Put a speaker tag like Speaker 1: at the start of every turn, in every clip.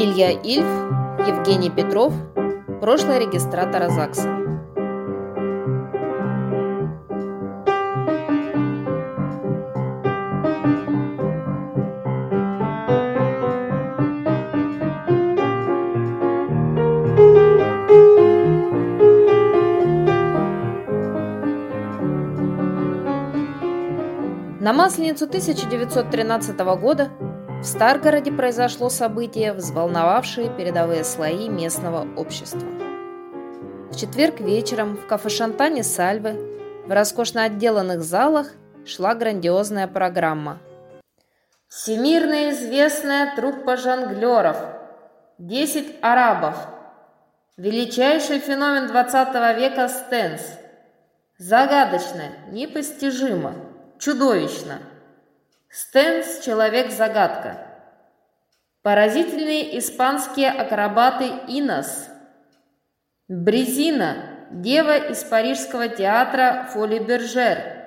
Speaker 1: Илья Ильф, Евгений Петров, прошлый регистратор ЗАГСа. На Масленицу 1913 года в Старгороде произошло событие, взволновавшее передовые слои местного общества. В четверг вечером в кафе «Шантане» Сальвы в роскошно отделанных залах шла грандиозная программа. Всемирно известная труппа жонглеров, 10 арабов, величайший феномен 20 века стенс, загадочно, непостижимо, чудовищно – Стэнс – человек-загадка. Поразительные испанские акробаты Инос. Брезина – дева из парижского театра Фоли Бержер.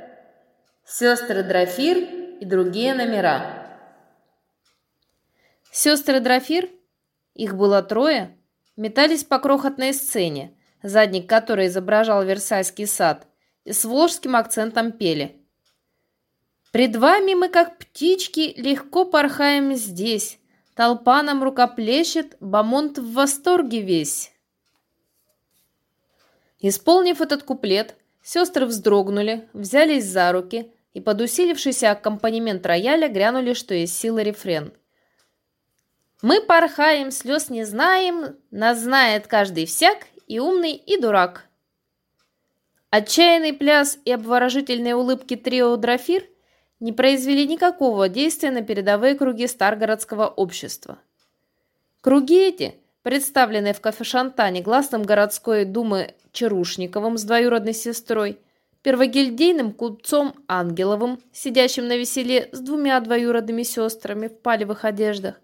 Speaker 1: Сестры Драфир и другие номера. Сестры Драфир, их было трое, метались по крохотной сцене, задник которой изображал Версальский сад, и с волжским акцентом пели – Пред вами мы, как птички, легко порхаем здесь. Толпа нам рукоплещет, Бамонт в восторге весь. Исполнив этот куплет, сестры вздрогнули, взялись за руки и под усилившийся аккомпанемент рояля грянули, что есть силы рефрен. «Мы порхаем, слез не знаем, нас знает каждый всяк, и умный, и дурак». Отчаянный пляс и обворожительные улыбки трио Драфир не произвели никакого действия на передовые круги Старгородского общества. Круги эти, представленные в кафе-шантане гласным городской думы Чарушниковым с двоюродной сестрой, первогильдейным купцом Ангеловым, сидящим на веселе с двумя двоюродными сестрами в палевых одеждах,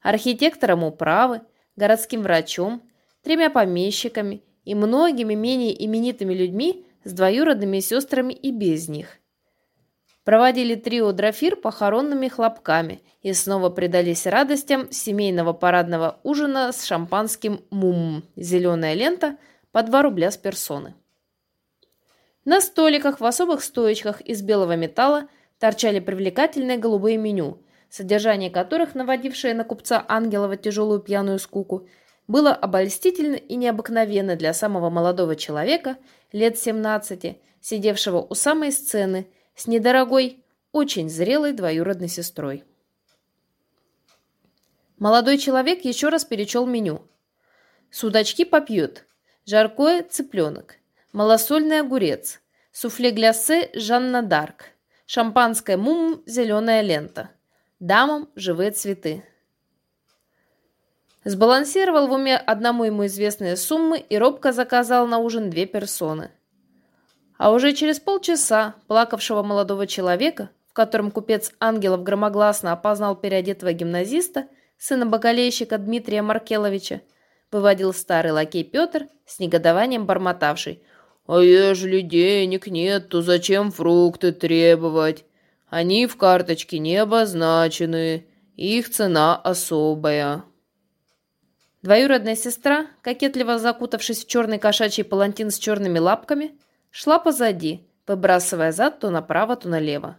Speaker 1: архитектором управы, городским врачом, тремя помещиками и многими менее именитыми людьми с двоюродными сестрами и без них проводили трио Драфир похоронными хлопками и снова предались радостям семейного парадного ужина с шампанским мум, зеленая лента по 2 рубля с персоны. На столиках в особых стоечках из белого металла торчали привлекательные голубые меню, содержание которых, наводившее на купца Ангелова тяжелую пьяную скуку, было обольстительно и необыкновенно для самого молодого человека, лет 17, сидевшего у самой сцены – с недорогой, очень зрелой двоюродной сестрой. Молодой человек еще раз перечел меню. Судачки попьют, жаркое – цыпленок, малосольный огурец, суфле-гляссе – Жанна Дарк, шампанское мум – зеленая лента, дамам – живые цветы. Сбалансировал в уме одному ему известные суммы и робко заказал на ужин две персоны – а уже через полчаса плакавшего молодого человека, в котором купец Ангелов громогласно опознал переодетого гимназиста, сына бокалейщика Дмитрия Маркеловича, выводил старый лакей Петр с негодованием бормотавший. «А ежели денег нет, то зачем фрукты требовать? Они в карточке не обозначены, их цена особая». Двоюродная сестра, кокетливо закутавшись в черный кошачий палантин с черными лапками, шла позади, выбрасывая зад то направо, то налево.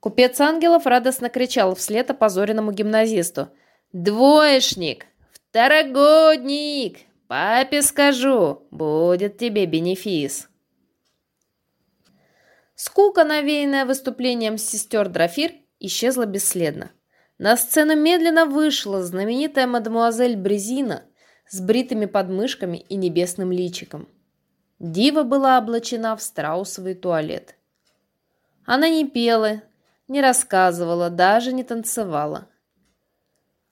Speaker 1: Купец Ангелов радостно кричал вслед опозоренному гимназисту. «Двоечник! Второгодник! Папе скажу, будет тебе бенефис!» Скука, навеянная выступлением сестер Драфир, исчезла бесследно. На сцену медленно вышла знаменитая мадемуазель Брезина с бритыми подмышками и небесным личиком. Дива была облачена в страусовый туалет. Она не пела, не рассказывала, даже не танцевала.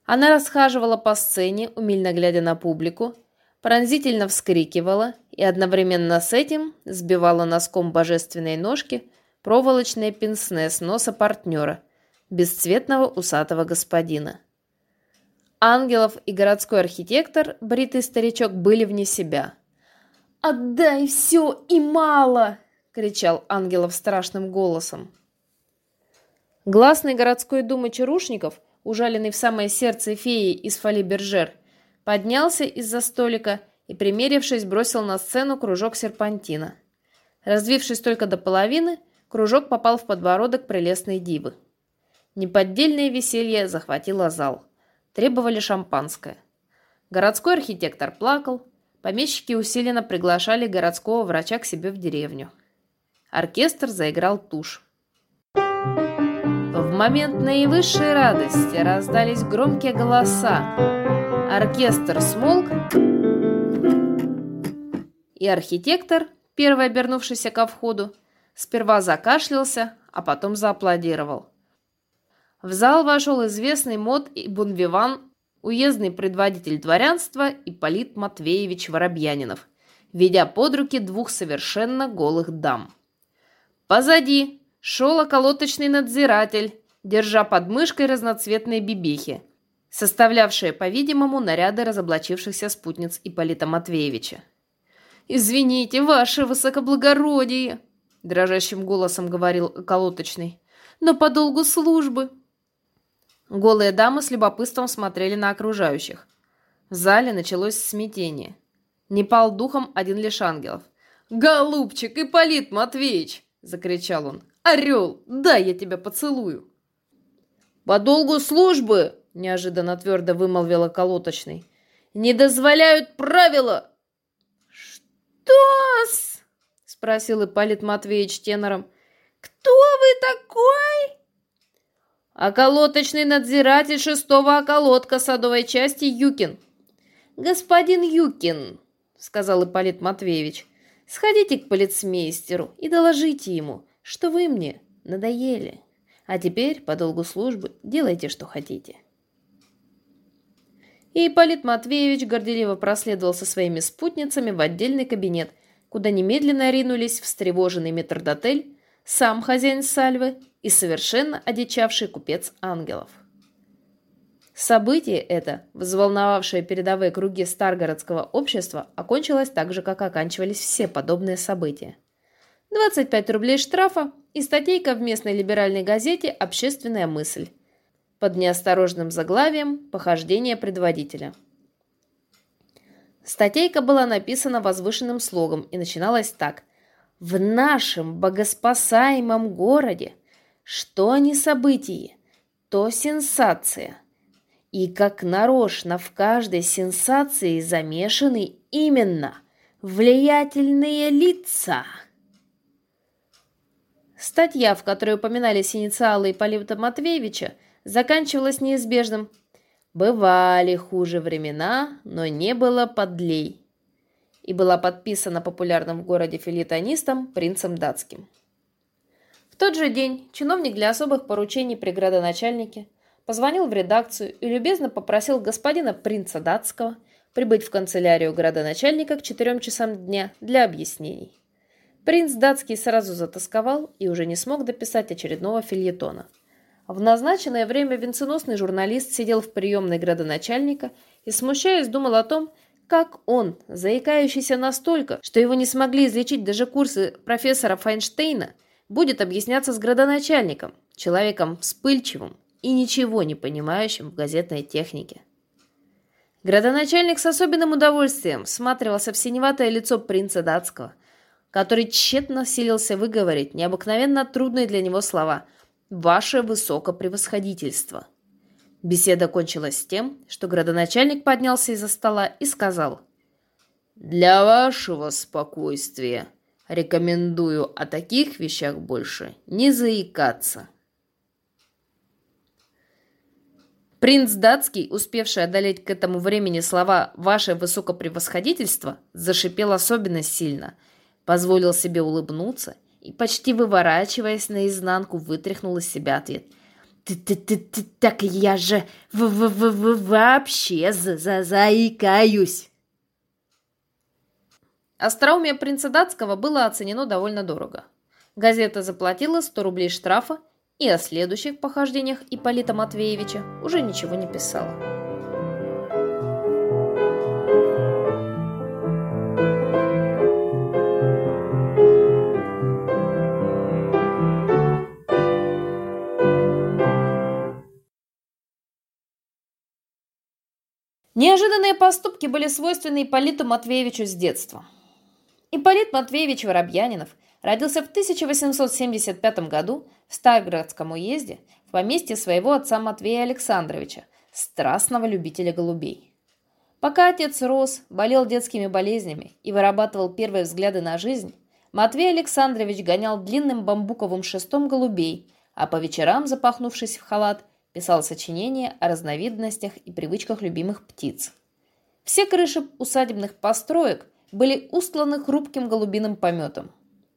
Speaker 1: Она расхаживала по сцене, умильно глядя на публику, пронзительно вскрикивала и одновременно с этим сбивала носком божественной ножки проволочное пенсне с носа партнера, бесцветного усатого господина. Ангелов и городской архитектор, бритый старичок, были вне себя – «Отдай все и мало!» — кричал Ангелов страшным голосом. Гласный городской думы Чарушников ужаленный в самое сердце феи из фоли-бержер, поднялся из-за столика и, примерившись, бросил на сцену кружок серпантина. Раздвившись только до половины, кружок попал в подбородок прелестной дивы. Неподдельное веселье захватило зал. Требовали шампанское. Городской архитектор плакал, помещики усиленно приглашали городского врача к себе в деревню. Оркестр заиграл тушь. В момент наивысшей радости раздались громкие голоса. Оркестр смолк, и архитектор, первый обернувшийся ко входу, сперва закашлялся, а потом зааплодировал. В зал вошел известный мод и бунвиван, уездный предводитель дворянства Ипполит Матвеевич Воробьянинов, ведя под руки двух совершенно голых дам. Позади шел околоточный надзиратель, держа под мышкой разноцветные бибихи, составлявшие, по-видимому, наряды разоблачившихся спутниц Ипполита Матвеевича. «Извините, ваше высокоблагородие!» — дрожащим голосом говорил околоточный. «Но по долгу службы Голые дамы с любопытством смотрели на окружающих. В зале началось смятение. Не пал духом один лишь ангелов. «Голубчик, Ипполит Матвеевич!» — закричал он. «Орел, дай я тебя поцелую!» «По долгу службы!» — неожиданно твердо вымолвила колоточный. «Не дозволяют правила!» «Что-с?» — спросил Ипполит Матвеевич тенором. «Кто вы такой?» «Околоточный надзиратель шестого околотка садовой части Юкин». «Господин Юкин», — сказал Ипполит Матвеевич, — «сходите к полицмейстеру и доложите ему, что вы мне надоели. А теперь, по долгу службы, делайте, что хотите». И Ипполит Матвеевич горделиво проследовал со своими спутницами в отдельный кабинет, куда немедленно ринулись встревоженный метрдотель, сам хозяин Сальвы и совершенно одичавший купец ангелов. Событие это, взволновавшее передовые круги Старгородского общества, окончилось так же, как оканчивались все подобные события. 25 рублей штрафа и статейка в местной либеральной газете «Общественная мысль» под неосторожным заглавием «Похождение предводителя». Статейка была написана возвышенным слогом и начиналась так. «В нашем богоспасаемом городе что не событие, то сенсация. И как нарочно в каждой сенсации замешаны именно влиятельные лица. Статья, в которой упоминались инициалы Ипполита Матвеевича, заканчивалась неизбежным. Бывали хуже времена, но не было подлей. И была подписана популярным в городе филитонистом принцем датским тот же день чиновник для особых поручений при градоначальнике позвонил в редакцию и любезно попросил господина принца датского прибыть в канцелярию градоначальника к четырем часам дня для объяснений. Принц датский сразу затасковал и уже не смог дописать очередного фильетона. В назначенное время венценосный журналист сидел в приемной градоначальника и, смущаясь, думал о том, как он, заикающийся настолько, что его не смогли излечить даже курсы профессора Файнштейна, будет объясняться с градоначальником, человеком вспыльчивым и ничего не понимающим в газетной технике. Градоначальник с особенным удовольствием всматривался в синеватое лицо принца датского, который тщетно силился выговорить необыкновенно трудные для него слова «Ваше высокопревосходительство». Беседа кончилась тем, что градоначальник поднялся из-за стола и сказал «Для вашего спокойствия Рекомендую о таких вещах больше не заикаться. Принц датский, успевший одолеть к этому времени слова «Ваше высокопревосходительство», зашипел особенно сильно, позволил себе улыбнуться и, почти выворачиваясь наизнанку, вытряхнул из себя ответ. «Ты, ты, ты, ты, так я же в -в -в -в вообще за -за заикаюсь!» Остроумие принца датского было оценено довольно дорого. Газета заплатила 100 рублей штрафа и о следующих похождениях Ипполита Матвеевича уже ничего не писала. Неожиданные поступки были свойственны Ипполиту Матвеевичу с детства. Ипполит Матвеевич Воробьянинов родился в 1875 году в Старгородском уезде в поместье своего отца Матвея Александровича, страстного любителя голубей. Пока отец рос, болел детскими болезнями и вырабатывал первые взгляды на жизнь, Матвей Александрович гонял длинным бамбуковым шестом голубей, а по вечерам, запахнувшись в халат, писал сочинения о разновидностях и привычках любимых птиц. Все крыши усадебных построек были устланы хрупким голубиным пометом.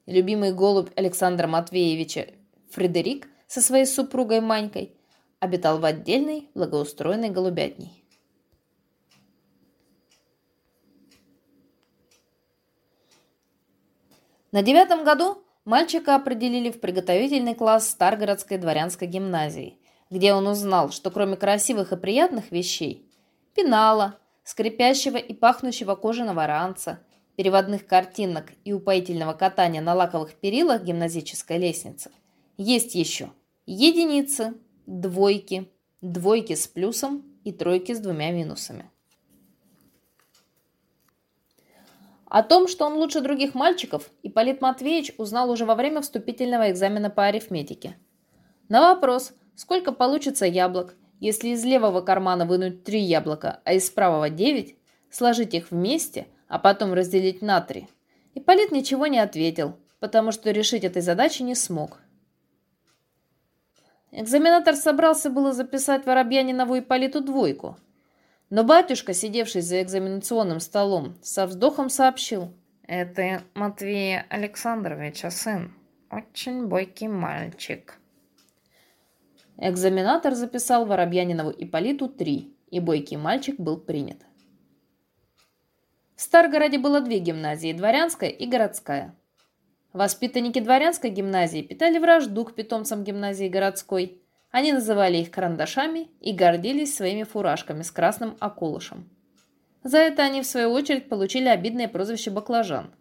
Speaker 1: Любимый голубь Александра Матвеевича Фредерик со своей супругой Манькой обитал в отдельной благоустроенной голубятней. На девятом году мальчика определили в приготовительный класс Старгородской дворянской гимназии, где он узнал, что кроме красивых и приятных вещей – пенала, скрипящего и пахнущего кожаного ранца, переводных картинок и упоительного катания на лаковых перилах гимназической лестницы, есть еще единицы, двойки, двойки с плюсом и тройки с двумя минусами. О том, что он лучше других мальчиков, Ипполит Матвеевич узнал уже во время вступительного экзамена по арифметике. На вопрос, сколько получится яблок, если из левого кармана вынуть три яблока, а из правого девять, сложить их вместе, а потом разделить на три, Ипполит ничего не ответил, потому что решить этой задачи не смог. Экзаменатор собрался было записать Воробьянинову Ипполиту двойку, но батюшка, сидевший за экзаменационным столом, со вздохом сообщил. «Это Матвея Александровича сын. Очень бойкий мальчик». Экзаменатор записал Воробьянинову Ипполиту три, и бойкий мальчик был принят. В Старгороде было две гимназии – дворянская и городская. Воспитанники дворянской гимназии питали вражду к питомцам гимназии городской – они называли их карандашами и гордились своими фуражками с красным околышем. За это они, в свою очередь, получили обидное прозвище «баклажан».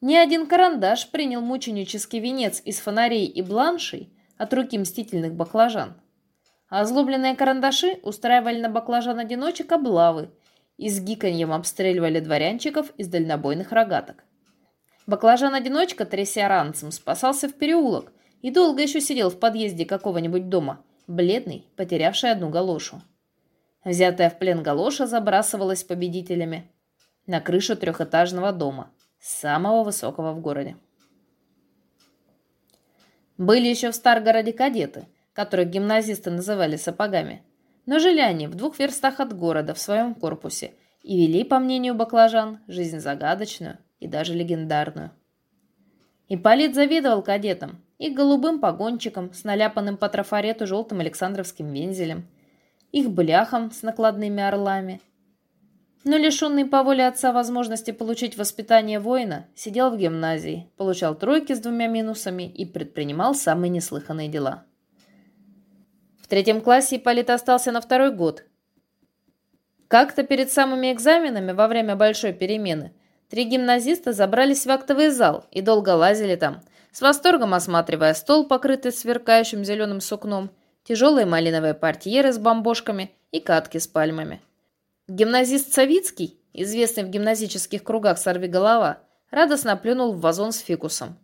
Speaker 1: Ни один карандаш принял мученический венец из фонарей и бланшей от руки мстительных баклажан. А озлобленные карандаши устраивали на баклажан-одиночек облавы и с гиканьем обстреливали дворянчиков из дальнобойных рогаток. Баклажан-одиночка, тряся ранцем, спасался в переулок – и долго еще сидел в подъезде какого-нибудь дома, бледный, потерявший одну галошу. Взятая в плен галоша забрасывалась победителями на крышу трехэтажного дома, самого высокого в городе. Были еще в Старгороде кадеты, которых гимназисты называли сапогами, но жили они в двух верстах от города в своем корпусе и вели, по мнению баклажан, жизнь загадочную и даже легендарную. Ипполит завидовал кадетам, их голубым погончиком с наляпанным по трафарету желтым Александровским вензелем, их бляхом с накладными орлами. Но лишенный по воле отца возможности получить воспитание воина, сидел в гимназии, получал тройки с двумя минусами и предпринимал самые неслыханные дела. В третьем классе Ипполит остался на второй год. Как-то перед самыми экзаменами во время большой перемены три гимназиста забрались в актовый зал и долго лазили там – с восторгом осматривая стол, покрытый сверкающим зеленым сукном, тяжелые малиновые портьеры с бомбошками и катки с пальмами. Гимназист Савицкий, известный в гимназических кругах сорвиголова, радостно плюнул в вазон с фикусом.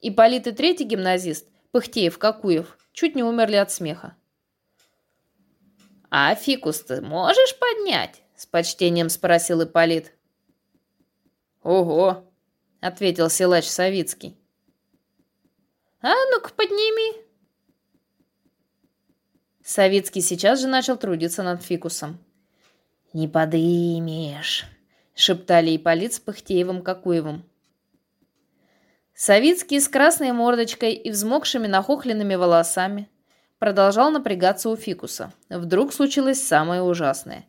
Speaker 1: Ипполит и третий гимназист, Пыхтеев-Какуев, чуть не умерли от смеха. «А фикус ты можешь поднять?» — с почтением спросил Ипполит. «Ого!» — ответил силач Савицкий. «А ну-ка, подними!» Савицкий сейчас же начал трудиться над фикусом. «Не подымешь!» — шептали Ипполит с Пыхтеевым-Какуевым. Савицкий с красной мордочкой и взмокшими нахохленными волосами продолжал напрягаться у фикуса. Вдруг случилось самое ужасное.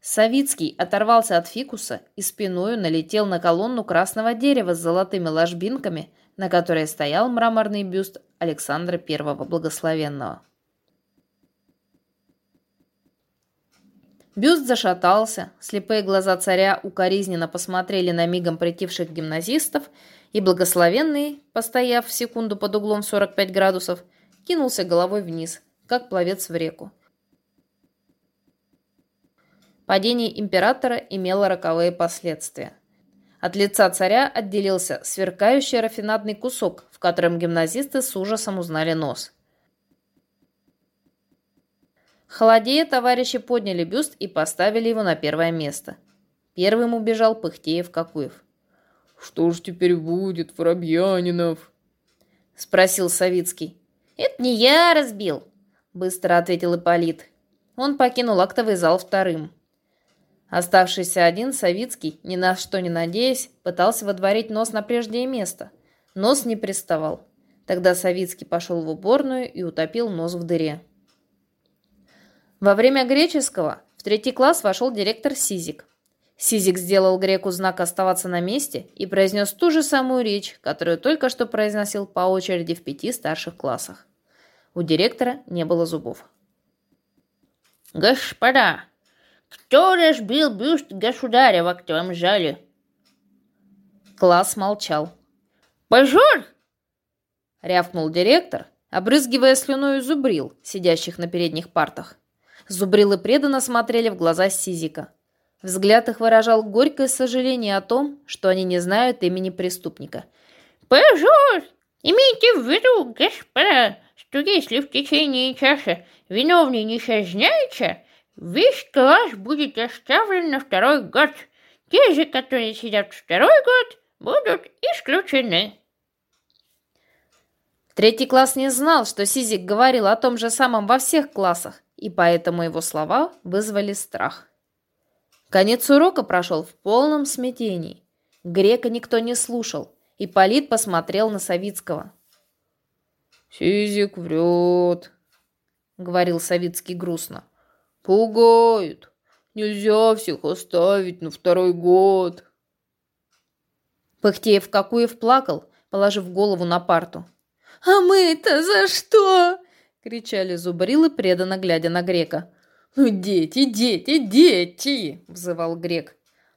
Speaker 1: Савицкий оторвался от фикуса и спиною налетел на колонну красного дерева с золотыми ложбинками, на которой стоял мраморный бюст Александра I Благословенного. Бюст зашатался, слепые глаза царя укоризненно посмотрели на мигом притивших гимназистов, и благословенный, постояв в секунду под углом 45 градусов, кинулся головой вниз, как пловец в реку. Падение императора имело роковые последствия. От лица царя отделился сверкающий рафинадный кусок, в котором гимназисты с ужасом узнали нос. Холодея товарищи подняли бюст и поставили его на первое место. Первым убежал Пыхтеев-Какуев.
Speaker 2: «Что ж теперь будет, Воробьянинов?»
Speaker 1: — спросил Савицкий. «Это не я разбил», — быстро ответил Ипполит. Он покинул актовый зал вторым. Оставшийся один, Савицкий, ни на что не надеясь, пытался водворить нос на прежнее место. Нос не приставал. Тогда Савицкий пошел в уборную и утопил нос в дыре. Во время греческого в третий класс вошел директор Сизик. Сизик сделал греку знак оставаться на месте и произнес ту же самую речь, которую только что произносил по очереди в пяти старших классах. У директора не было зубов.
Speaker 3: «Господа, кто разбил бюст государя в актовом зале?»
Speaker 1: Класс молчал.
Speaker 3: «Пожар!»
Speaker 1: — рявкнул директор, обрызгивая слюной зубрил, сидящих на передних партах. Зубрилы преданно смотрели в глаза Сизика. Взгляд их выражал горькое сожаление о том, что они не знают имени преступника.
Speaker 3: «Пожар! Имейте в виду, господа, что если в течение часа виновный не сознается, Весь класс будет оставлен на второй год. Те же, которые сидят второй год, будут исключены.
Speaker 1: Третий класс не знал, что Сизик говорил о том же самом во всех классах, и поэтому его слова вызвали страх. Конец урока прошел в полном смятении. Грека никто не слушал, и Полит посмотрел на Савицкого.
Speaker 2: «Сизик врет», — говорил Савицкий грустно. Пугают. Нельзя всех оставить на второй год.
Speaker 1: Пыхтеев-Какуев плакал, положив голову на парту. «А мы-то за что?» — кричали зубрилы, преданно глядя на грека.
Speaker 2: «Ну, дети, дети, дети!» — взывал грек.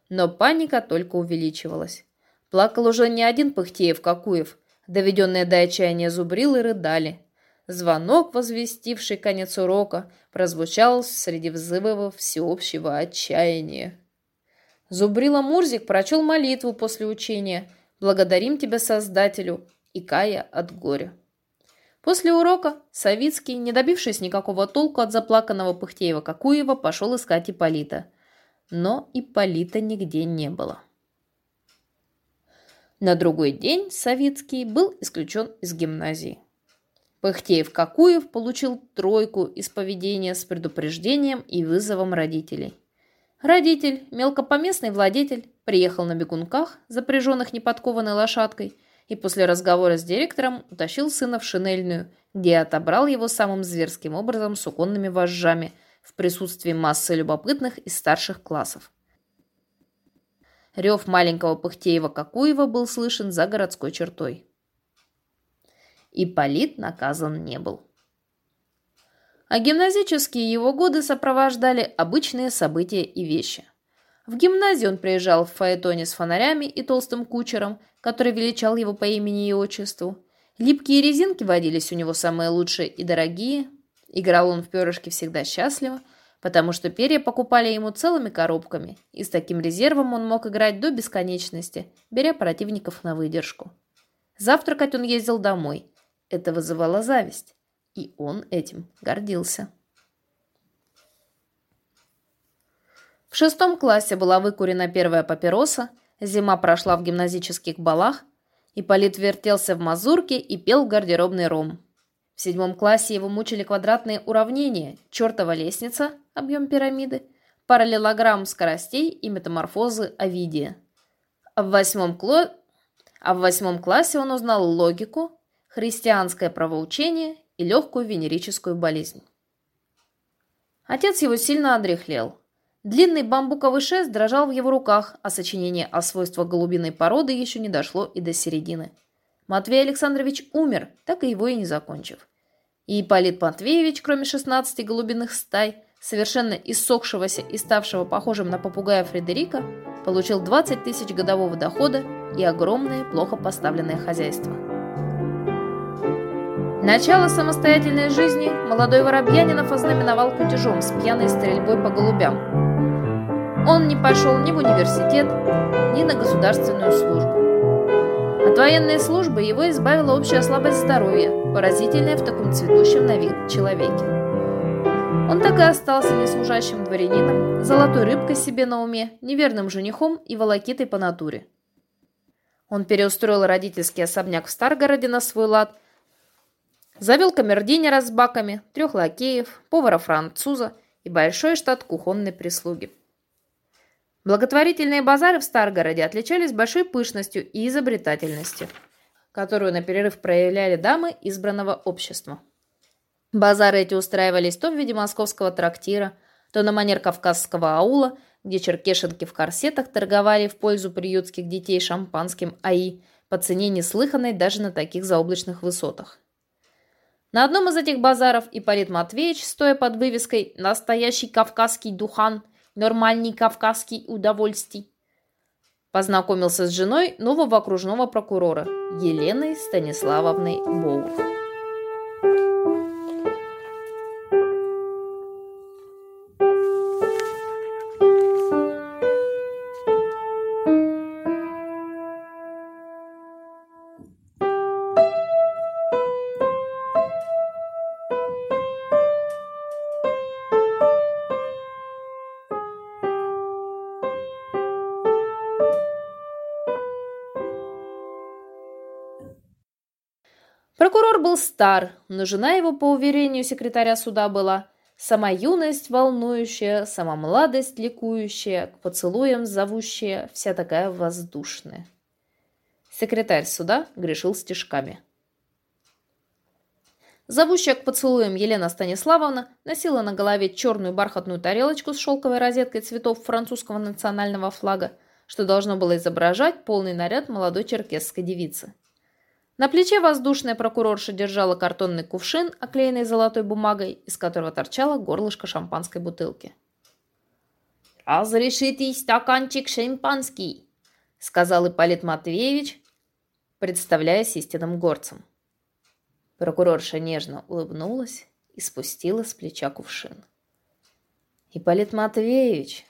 Speaker 1: Но паника только увеличивалась. Плакал уже не один Пыхтеев-Какуев. Доведенные до отчаяния зубрилы рыдали. Звонок, возвестивший конец урока, прозвучал среди взывов всеобщего отчаяния. Зубрила Мурзик прочел молитву после учения «Благодарим тебя, Создателю» и «Кая от горя». После урока Савицкий, не добившись никакого толку от заплаканного Пыхтеева-Какуева, пошел искать Ипполита. Но Ипполита нигде не было. На другой день Савицкий был исключен из гимназии. Пыхтеев-Какуев получил тройку из поведения с предупреждением и вызовом родителей. Родитель, мелкопоместный владетель, приехал на бегунках, запряженных неподкованной лошадкой, и после разговора с директором утащил сына в шинельную, где отобрал его самым зверским образом с уконными вожжами в присутствии массы любопытных из старших классов. Рев маленького Пыхтеева-Какуева был слышен за городской чертой. Ипполит наказан не был. А гимназические его годы сопровождали обычные события и вещи. В гимназию он приезжал в фаэтоне с фонарями и толстым кучером, который величал его по имени и отчеству. Липкие резинки водились у него самые лучшие и дорогие. Играл он в перышки всегда счастливо, потому что перья покупали ему целыми коробками, и с таким резервом он мог играть до бесконечности, беря противников на выдержку. Завтракать он ездил домой – это вызывало зависть, и он этим гордился. В шестом классе была выкурена первая папироса, зима прошла в гимназических балах, и Полит вертелся в мазурке и пел гардеробный ром. В седьмом классе его мучили квадратные уравнения, чертова лестница, объем пирамиды, параллелограмм скоростей и метаморфозы Овидия. А в восьмом, кло... а в восьмом классе он узнал логику, христианское правоучение и легкую венерическую болезнь. Отец его сильно одряхлел. Длинный бамбуковый шест дрожал в его руках, а сочинение о свойствах голубиной породы еще не дошло и до середины. Матвей Александрович умер, так и его и не закончив. И Ипполит Матвеевич, кроме 16 голубиных стай, совершенно иссохшегося и ставшего похожим на попугая Фредерика, получил 20 тысяч годового дохода и огромное, плохо поставленное хозяйство. Начало самостоятельной жизни молодой Воробьянинов ознаменовал кутежом с пьяной стрельбой по голубям. Он не пошел ни в университет, ни на государственную службу. От военной службы его избавила общая слабость здоровья, поразительная в таком цветущем на вид человеке. Он так и остался неслужащим дворянином, золотой рыбкой себе на уме, неверным женихом и волокитой по натуре. Он переустроил родительский особняк в Старгороде на свой лад, завел камердинера с баками, трех лакеев, повара-француза и большой штат кухонной прислуги. Благотворительные базары в Старгороде отличались большой пышностью и изобретательностью, которую на перерыв проявляли дамы избранного общества. Базары эти устраивались то в виде московского трактира, то на манер кавказского аула, где черкешенки в корсетах торговали в пользу приютских детей шампанским АИ по цене неслыханной даже на таких заоблачных высотах. На одном из этих базаров Ипполит Матвеевич, стоя под вывеской «Настоящий кавказский духан, нормальный кавказский удовольствий», познакомился с женой нового окружного прокурора Еленой Станиславовной Боур. Стар, но жена его, по уверению секретаря суда, была сама юность волнующая, сама младость ликующая, к поцелуям зовущая, вся такая воздушная. Секретарь суда грешил стежками. Зовущая к поцелуям Елена Станиславовна носила на голове черную бархатную тарелочку с шелковой розеткой цветов французского национального флага, что должно было изображать полный наряд молодой черкесской девицы. На плече воздушная прокурорша держала картонный кувшин, оклеенный золотой бумагой, из которого торчало горлышко шампанской бутылки. «Разрешите стаканчик шампанский», — сказал Ипполит Матвеевич, представляясь истинным горцем. Прокурорша нежно улыбнулась и спустила с плеча кувшин. Ипполит Матвеевич,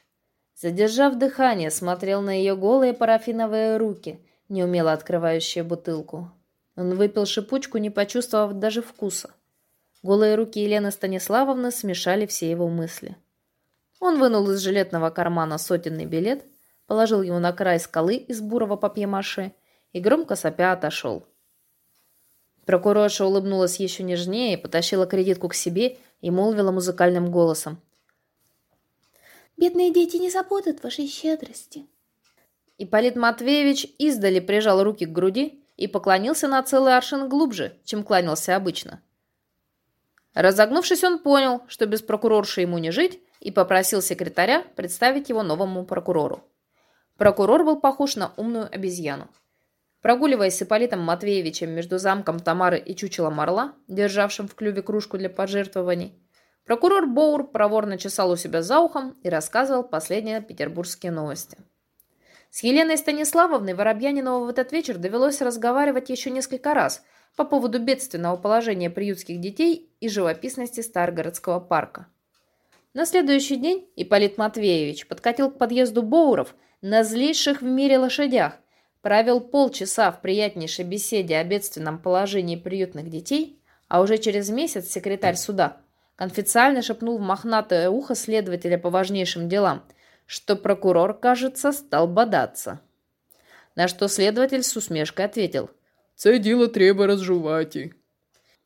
Speaker 1: задержав дыхание, смотрел на ее голые парафиновые руки, неумело открывающие бутылку. Он выпил шипучку, не почувствовав даже вкуса. Голые руки Елены Станиславовны смешали все его мысли. Он вынул из жилетного кармана сотенный билет, положил его на край скалы из бурого папье-маше и громко сопя отошел. Прокурорша улыбнулась еще нежнее, потащила кредитку к себе и молвила музыкальным голосом.
Speaker 4: «Бедные дети не забудут вашей щедрости».
Speaker 1: Ипполит Матвеевич издали прижал руки к груди и поклонился на целый аршин глубже, чем кланялся обычно. Разогнувшись, он понял, что без прокурорши ему не жить, и попросил секретаря представить его новому прокурору. Прокурор был похож на умную обезьяну. Прогуливаясь с Ипполитом Матвеевичем между замком Тамары и чучелом орла, державшим в клюве кружку для пожертвований, прокурор Боур проворно чесал у себя за ухом и рассказывал последние петербургские новости. С Еленой Станиславовной Воробьянинову в этот вечер довелось разговаривать еще несколько раз по поводу бедственного положения приютских детей и живописности Старгородского парка. На следующий день Ипполит Матвеевич подкатил к подъезду Боуров на злейших в мире лошадях, провел полчаса в приятнейшей беседе о бедственном положении приютных детей, а уже через месяц секретарь суда конфиденциально шепнул в мохнатое ухо следователя по важнейшим делам – что прокурор, кажется, стал бодаться. На что следователь с усмешкой ответил.
Speaker 2: «Це дело треба разжевать».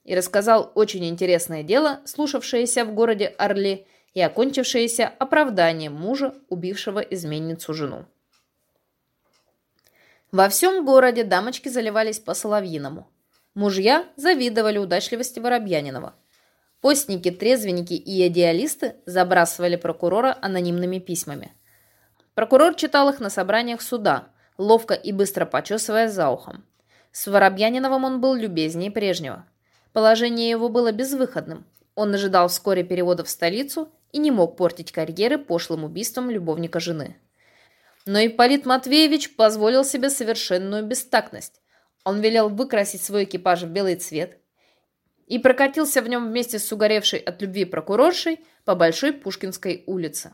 Speaker 1: И рассказал очень интересное дело, слушавшееся в городе Орли и окончившееся оправданием мужа, убившего изменницу жену. Во всем городе дамочки заливались по-соловьиному. Мужья завидовали удачливости Воробьянинова. Постники, трезвенники и идеалисты забрасывали прокурора анонимными письмами. Прокурор читал их на собраниях суда, ловко и быстро почесывая за ухом. С Воробьяниновым он был любезнее прежнего. Положение его было безвыходным. Он ожидал вскоре перевода в столицу и не мог портить карьеры пошлым убийством любовника жены. Но Ипполит Матвеевич позволил себе совершенную бестактность. Он велел выкрасить свой экипаж в белый цвет и прокатился в нем вместе с угоревшей от любви прокуроршей по Большой Пушкинской улице.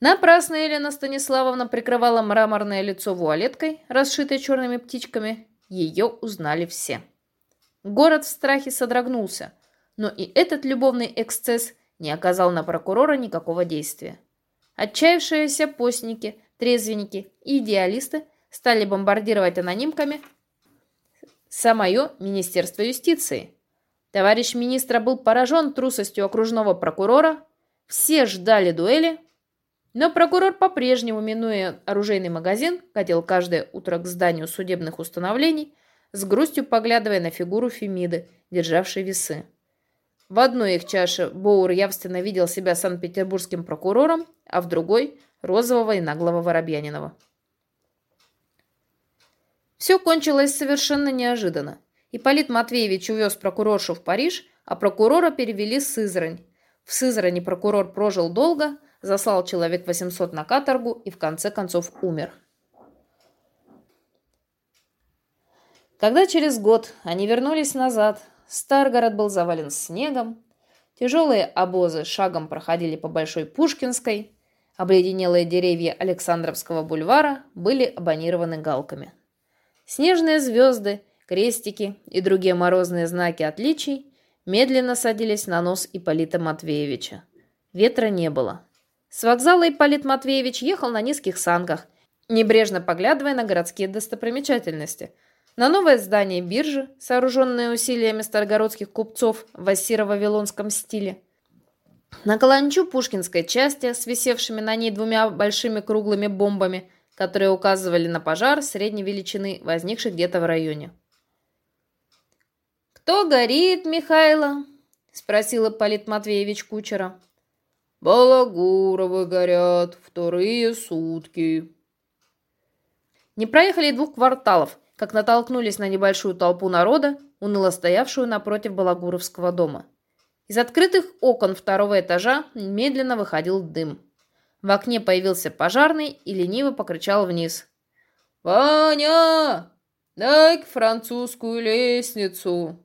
Speaker 1: Напрасно Елена Станиславовна прикрывала мраморное лицо вуалеткой, расшитой черными птичками. Ее узнали все. Город в страхе содрогнулся, но и этот любовный эксцесс не оказал на прокурора никакого действия. Отчаявшиеся постники, трезвенники и идеалисты стали бомбардировать анонимками самое Министерство юстиции. Товарищ министра был поражен трусостью окружного прокурора, все ждали дуэли, но прокурор по-прежнему, минуя оружейный магазин, катил каждое утро к зданию судебных установлений, с грустью поглядывая на фигуру Фемиды, державшей весы. В одной их чаше Боур явственно видел себя санкт-петербургским прокурором, а в другой – розового и наглого Воробьянинова. Все кончилось совершенно неожиданно. Ипполит Матвеевич увез прокуроршу в Париж, а прокурора перевели в Сызрань. В Сызрани прокурор прожил долго, заслал человек 800 на каторгу и в конце концов умер. Когда через год они вернулись назад, Старгород был завален снегом, тяжелые обозы шагом проходили по Большой Пушкинской, обледенелые деревья Александровского бульвара были абонированы галками. Снежные звезды, крестики и другие морозные знаки отличий медленно садились на нос Ипполита Матвеевича. Ветра не было. С вокзала Ипполит Матвеевич ехал на низких санках, небрежно поглядывая на городские достопримечательности. На новое здание биржи, сооруженное усилиями старгородских купцов в ассиро-вавилонском стиле. На каланчу пушкинской части с висевшими на ней двумя большими круглыми бомбами – которые указывали на пожар средней величины, возникший где-то в районе. «Кто горит, Михайло?» – спросил Ипполит Матвеевич кучера.
Speaker 2: «Балагуровы горят, вторые сутки».
Speaker 1: Не проехали двух кварталов, как натолкнулись на небольшую толпу народа, уныло стоявшую напротив Балагуровского дома. Из открытых окон второго этажа медленно выходил дым. В окне появился пожарный и лениво покричал вниз. «Ваня, дай французскую лестницу!»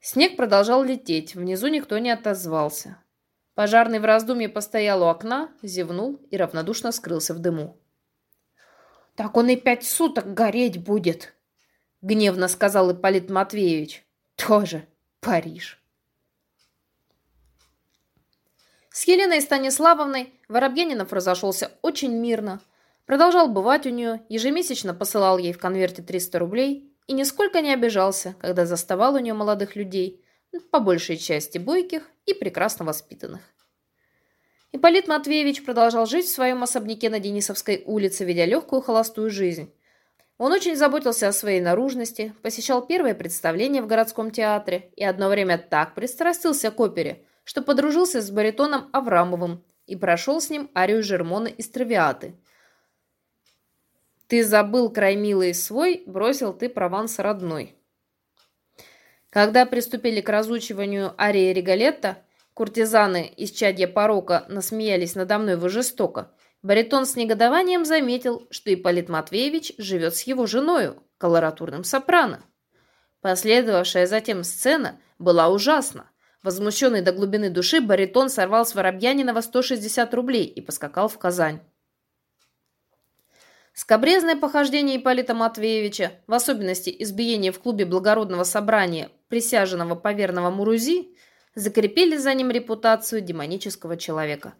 Speaker 1: Снег продолжал лететь, внизу никто не отозвался. Пожарный в раздумье постоял у окна, зевнул и равнодушно скрылся в дыму.
Speaker 3: «Так он и пять суток гореть будет!» — гневно сказал Ипполит Матвеевич. «Тоже Париж!»
Speaker 1: С Еленой Станиславовной Воробьянинов разошелся очень мирно. Продолжал бывать у нее, ежемесячно посылал ей в конверте 300 рублей и нисколько не обижался, когда заставал у нее молодых людей, по большей части бойких и прекрасно воспитанных. Ипполит Матвеевич продолжал жить в своем особняке на Денисовской улице, ведя легкую холостую жизнь. Он очень заботился о своей наружности, посещал первое представление в городском театре и одно время так пристрастился к опере – что подружился с баритоном Аврамовым и прошел с ним арию Жермона из Травиаты. «Ты забыл край милый свой, бросил ты Прованс родной». Когда приступили к разучиванию арии Регалетта, куртизаны из чадья порока насмеялись надо мной вы жестоко, баритон с негодованием заметил, что Ипполит Матвеевич живет с его женою, колоратурным сопрано. Последовавшая затем сцена была ужасна. Возмущенный до глубины души, баритон сорвал с Воробьянинова 160 рублей и поскакал в Казань. Скобрезное похождение Ипполита Матвеевича, в особенности избиение в клубе благородного собрания присяженного поверного Мурузи, закрепили за ним репутацию демонического человека.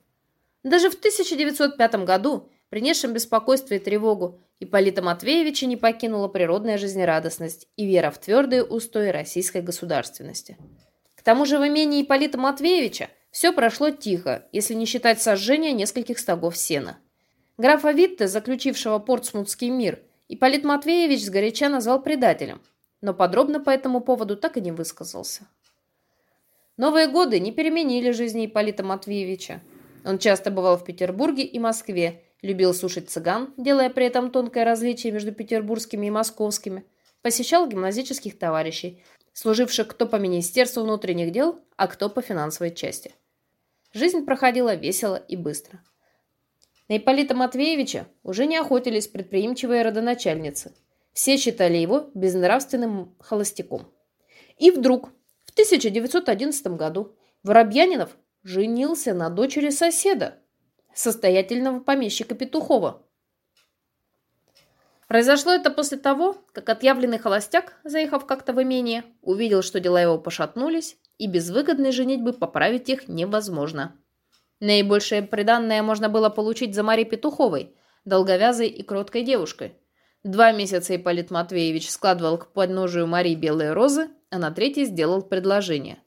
Speaker 1: Даже в 1905 году, принесшем беспокойство и тревогу, Ипполита Матвеевича не покинула природная жизнерадостность и вера в твердые устои российской государственности тому же в имении Ипполита Матвеевича все прошло тихо, если не считать сожжения нескольких стогов сена. Графа Витте, заключившего Портсмутский мир, Ипполит Матвеевич сгоряча назвал предателем, но подробно по этому поводу так и не высказался. Новые годы не переменили жизни Ипполита Матвеевича. Он часто бывал в Петербурге и Москве, любил слушать цыган, делая при этом тонкое различие между петербургскими и московскими, посещал гимназических товарищей, служивших кто по Министерству внутренних дел, а кто по финансовой части. Жизнь проходила весело и быстро. На Ипполита Матвеевича уже не охотились предприимчивые родоначальницы. Все считали его безнравственным холостяком. И вдруг, в 1911 году, Воробьянинов женился на дочери соседа, состоятельного помещика Петухова. Произошло это после того, как отъявленный холостяк, заехав как-то в имение, увидел, что дела его пошатнулись, и без выгодной женитьбы поправить их невозможно. Наибольшее приданное можно было получить за Марьей Петуховой, долговязой и кроткой девушкой. Два месяца Ипполит Матвеевич складывал к подножию Марии белые розы, а на третий сделал предложение.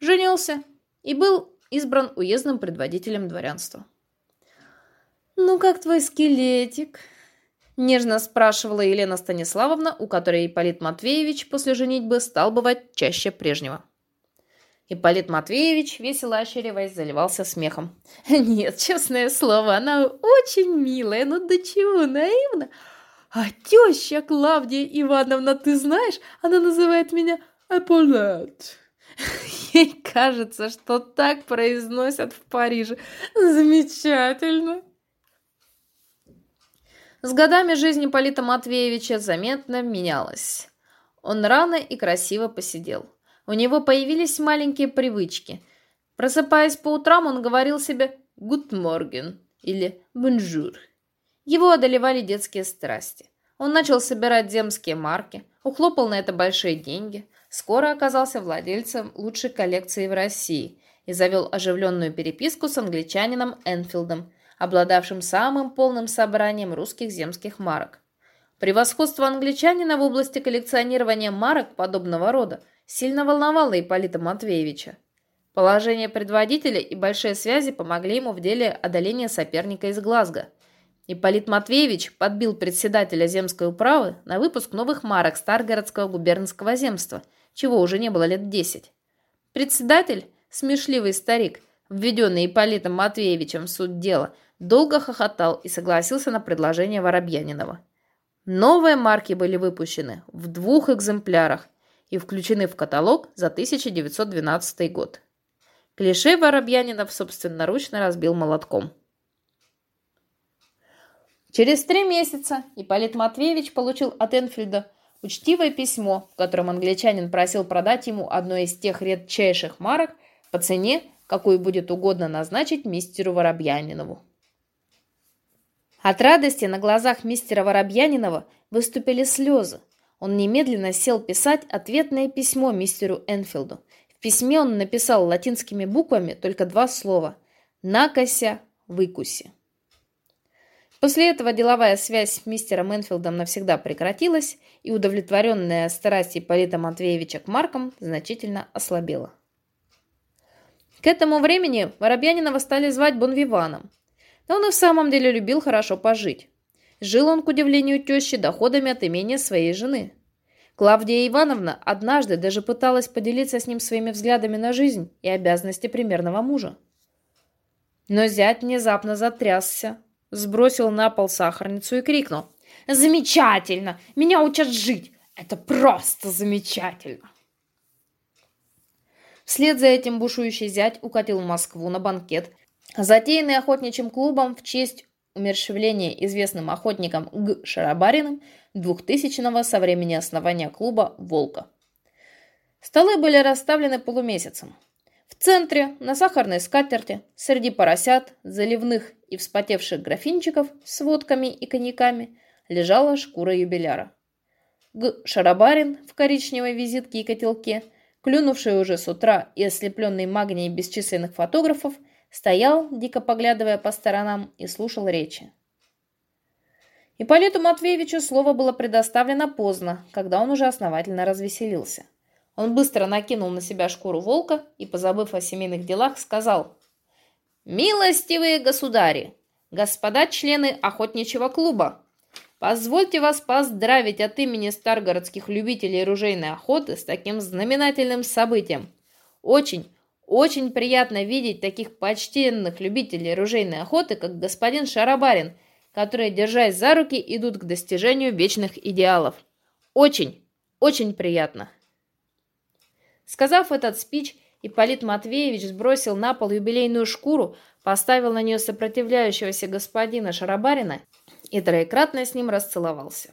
Speaker 1: Женился и был избран уездным предводителем дворянства. «Ну как твой скелетик?» Нежно спрашивала Елена Станиславовна, у которой Ипполит Матвеевич после женитьбы стал бывать чаще прежнего. Ипполит Матвеевич, весело ощериваясь, заливался смехом. «Нет, честное слово, она очень милая, ну до чего наивна. А теща Клавдия Ивановна, ты знаешь, она называет меня Эполет. Ей кажется, что так произносят в Париже. Замечательно!» С годами жизнь Полита Матвеевича заметно менялась. Он рано и красиво поседел. У него появились маленькие привычки. Просыпаясь по утрам, он говорил себе «Gut Morgen» или «Bonjour». Его одолевали детские страсти. Он начал собирать земские марки, ухлопал на это большие деньги, скоро оказался владельцем лучшей коллекции в России и завел оживленную переписку с англичанином Энфилдом, обладавшим самым полным собранием русских земских марок. Превосходство англичанина в области коллекционирования марок подобного рода сильно волновало Ипполита Матвеевича. Положение предводителя и большие связи помогли ему в деле одоления соперника из Глазго. Ипполит Матвеевич подбил председателя земской управы на выпуск новых марок Старгородского губернского земства, чего уже не было лет десять. Председатель, смешливый старик, введенный Ипполитом Матвеевичем в суть дела, долго хохотал и согласился на предложение Воробьянинова. Новые марки были выпущены в двух экземплярах и включены в каталог за 1912 год. Клише Воробьянинов собственноручно разбил молотком. Через три месяца Ипполит Матвеевич получил от Энфильда учтивое письмо, в котором англичанин просил продать ему одно из тех редчайших марок по цене, какую будет угодно назначить мистеру Воробьянинову. От радости на глазах мистера Воробьянинова выступили слезы. Он немедленно сел писать ответное письмо мистеру Энфилду. В письме он написал латинскими буквами только два слова «накося, выкуси». После этого деловая связь с мистером Энфилдом навсегда прекратилась, и удовлетворенная страсть Ипполита Матвеевича к маркам значительно ослабела. К этому времени Воробьянинова стали звать Бонвиваном, но он и в самом деле любил хорошо пожить. Жил он, к удивлению тещи, доходами от имения своей жены. Клавдия Ивановна однажды даже пыталась поделиться с ним своими взглядами на жизнь и обязанности примерного мужа. Но зять внезапно затрясся, сбросил на пол сахарницу и крикнул. «Замечательно! Меня учат жить! Это просто замечательно!» Вслед за этим бушующий зять укатил в Москву на банкет – Затеянный охотничьим клубом в честь умерщвления известным охотником Г. Шарабариным 2000-го со времени основания клуба «Волка». Столы были расставлены полумесяцем. В центре, на сахарной скатерти, среди поросят, заливных и вспотевших графинчиков с водками и коньяками, лежала шкура юбиляра. Г. Шарабарин в коричневой визитке и котелке, клюнувший уже с утра и ослепленный магнией бесчисленных фотографов, стоял, дико поглядывая по сторонам, и слушал речи. Ипполиту Матвеевичу слово было предоставлено поздно, когда он уже основательно развеселился. Он быстро накинул на себя шкуру волка и, позабыв о семейных делах, сказал «Милостивые государи, господа члены охотничьего клуба, позвольте вас поздравить от имени старгородских любителей ружейной охоты с таким знаменательным событием. Очень, очень приятно видеть таких почтенных любителей ружейной охоты, как господин Шарабарин, которые, держась за руки, идут к достижению вечных идеалов. Очень, очень приятно. Сказав этот спич, Ипполит Матвеевич сбросил на пол юбилейную шкуру, поставил на нее сопротивляющегося господина Шарабарина и троекратно с ним расцеловался.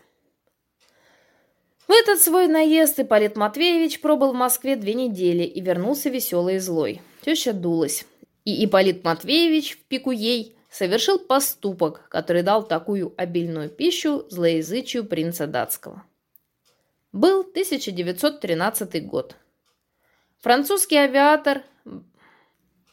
Speaker 1: В этот свой наезд Ипполит Матвеевич пробыл в Москве две недели и вернулся веселый и злой. Теща дулась. И Ипполит Матвеевич в пику ей совершил поступок, который дал такую обильную пищу злоязычию принца датского. Был 1913 год. Французский авиатор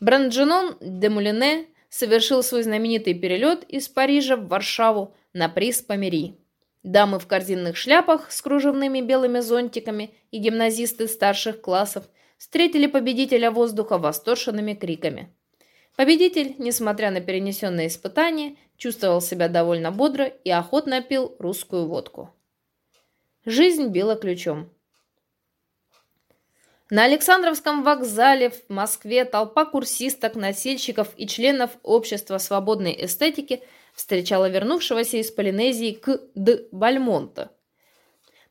Speaker 1: Брандженон де Мулине совершил свой знаменитый перелет из Парижа в Варшаву на приз Помери. Дамы в корзинных шляпах с кружевными белыми зонтиками и гимназисты старших классов встретили победителя воздуха восторженными криками. Победитель, несмотря на перенесенные испытания, чувствовал себя довольно бодро и охотно пил русскую водку. Жизнь била ключом. На Александровском вокзале в Москве толпа курсисток, носильщиков и членов общества свободной эстетики встречала вернувшегося из Полинезии к Д. Бальмонта.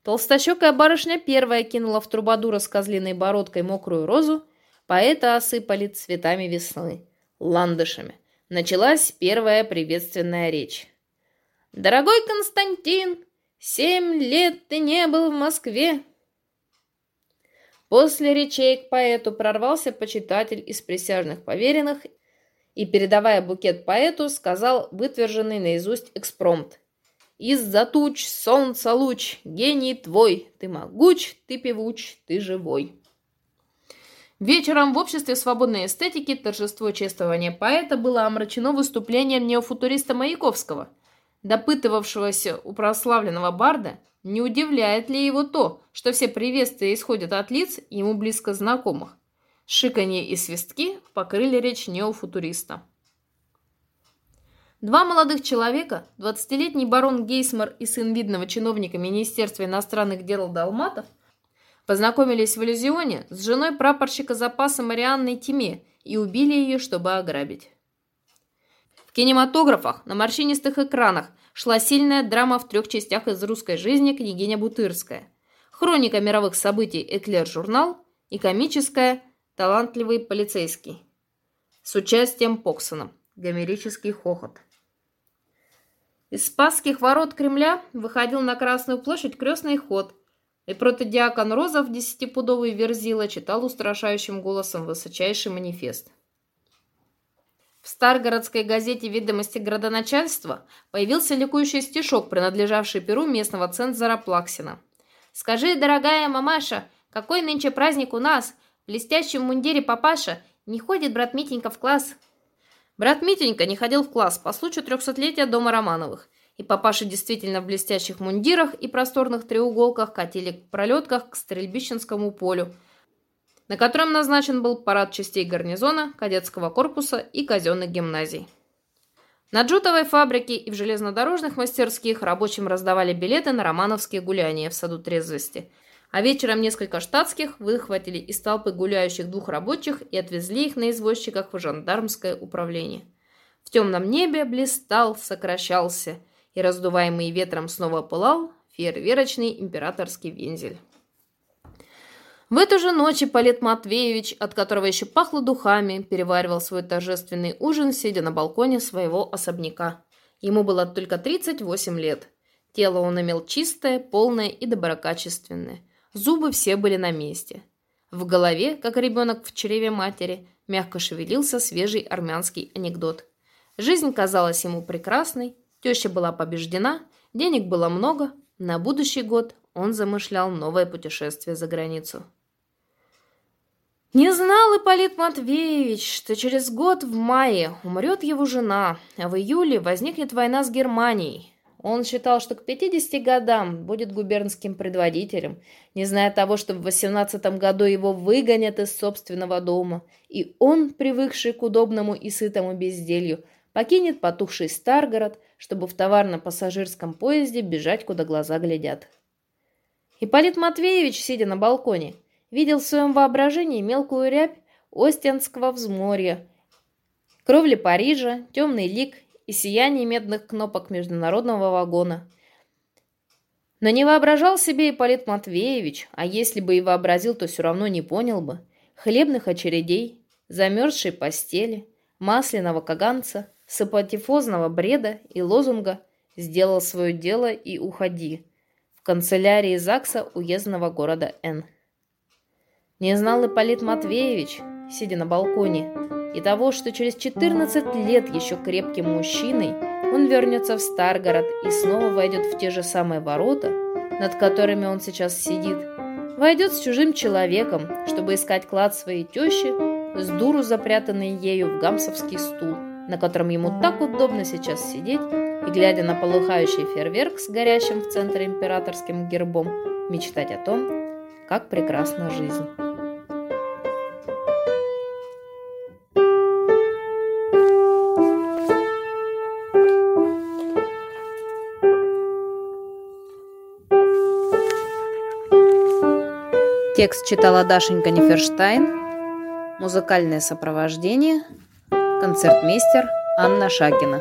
Speaker 1: Толстощекая барышня первая кинула в трубадура с козлиной бородкой мокрую розу, поэта осыпали цветами весны, ландышами. Началась первая приветственная речь. «Дорогой Константин, семь лет ты не был в Москве, После речей к поэту прорвался почитатель из присяжных поверенных и, передавая букет поэту, сказал вытверженный наизусть экспромт. «Из-за туч солнца луч, гений твой, ты могуч, ты певуч, ты живой». Вечером в обществе свободной эстетики торжество чествования поэта было омрачено выступлением неофутуриста Маяковского, допытывавшегося у прославленного барда, не удивляет ли его то, что все приветствия исходят от лиц ему близко знакомых? Шиканье и свистки покрыли речь неофутуриста. Два молодых человека, 20-летний барон Гейсмар и сын видного чиновника Министерства иностранных дел Далматов, познакомились в Иллюзионе с женой прапорщика запаса Марианной Тиме и убили ее, чтобы ограбить. В кинематографах, на морщинистых экранах шла сильная драма в трех частях из русской жизни «Княгиня Бутырская», хроника мировых событий «Эклер-журнал» и комическая «Талантливый полицейский» с участием Поксона. Гомерический хохот. Из Спасских ворот Кремля выходил на Красную площадь крестный ход, и протодиакон Розов, десятипудовый верзила, читал устрашающим голосом высочайший манифест. В Старгородской газете «Ведомости градоначальства» появился ликующий стишок, принадлежавший перу местного цензора Плаксина. «Скажи, дорогая мамаша, какой нынче праздник у нас? В блестящем мундире папаша. Не ходит брат Митенька в класс?» Брат Митенька не ходил в класс по случаю трехсотлетия дома Романовых. И папаши действительно в блестящих мундирах и просторных треуголках катили к пролетках к стрельбищенскому полю – на котором назначен был парад частей гарнизона, кадетского корпуса и казенных гимназий. На джутовой фабрике и в железнодорожных мастерских рабочим раздавали билеты на романовские гуляния в саду трезвости, а вечером несколько штатских выхватили из толпы гуляющих двух рабочих и отвезли их на извозчиках в жандармское управление. В темном небе блистал, сокращался, и раздуваемый ветром снова пылал фейерверочный императорский вензель. В эту же ночь Ипполит Матвеевич, от которого еще пахло духами, переваривал свой торжественный ужин, сидя на балконе своего особняка. Ему было только 38 лет. Тело он имел чистое, полное и доброкачественное. Зубы все были на месте. В голове, как ребенок в чреве матери, мягко шевелился свежий армянский анекдот. Жизнь казалась ему прекрасной, теща была побеждена, денег было много. На будущий год он замышлял новое путешествие за границу. Не знал Ипполит Матвеевич, что через год в мае умрет его жена, а в июле возникнет война с Германией. Он считал, что к 50 годам будет губернским предводителем, не зная того, что в 18 году его выгонят из собственного дома, и он, привыкший к удобному и сытому безделью, покинет потухший Старгород, чтобы в товарно-пассажирском поезде бежать, куда глаза глядят. Ипполит Матвеевич, сидя на балконе, видел в своем воображении мелкую рябь Остинского взморья, кровли Парижа, темный лик и сияние медных кнопок международного вагона. Но не воображал себе Ипполит Матвеевич, а если бы и вообразил, то все равно не понял бы, хлебных очередей, замерзшей постели, масляного каганца, сапатифозного бреда и лозунга «Сделал свое дело и уходи», канцелярии ЗАГСа уездного города Н. Не знал Ипполит Матвеевич, сидя на балконе, и того, что через 14 лет еще крепким мужчиной он вернется в Старгород и снова войдет в те же самые ворота, над которыми он сейчас сидит, войдет с чужим человеком, чтобы искать клад своей тещи, с дуру запрятанный ею в гамсовский стул, на котором ему так удобно сейчас сидеть и, глядя на полыхающий фейерверк с горящим в центре императорским гербом, мечтать о том, как прекрасна жизнь. Текст читала Дашенька Неферштайн. Музыкальное сопровождение. Концертмейстер Анна Шагина.